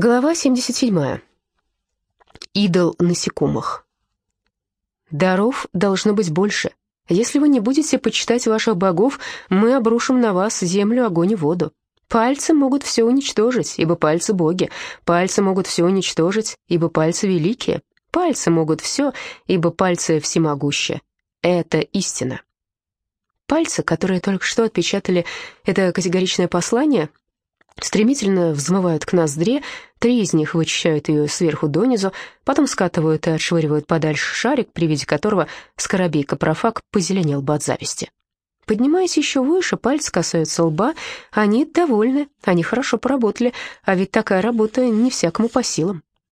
Глава 77. Идол насекомых. Даров должно быть больше. Если вы не будете почитать ваших богов, мы обрушим на вас землю, огонь и воду. Пальцы могут все уничтожить, ибо пальцы боги. Пальцы могут все уничтожить, ибо пальцы великие. Пальцы могут все, ибо пальцы всемогущие. Это истина. Пальцы, которые только что отпечатали это категоричное послание, стремительно взмывают к ноздре, три из них вычищают ее сверху донизу, потом скатывают и отшвыривают подальше шарик, при виде которого скоробей-капрофаг позеленел бы от зависти. Поднимаясь еще выше, пальцы касаются лба, они довольны, они хорошо поработали, а ведь такая работа не всякому по силам.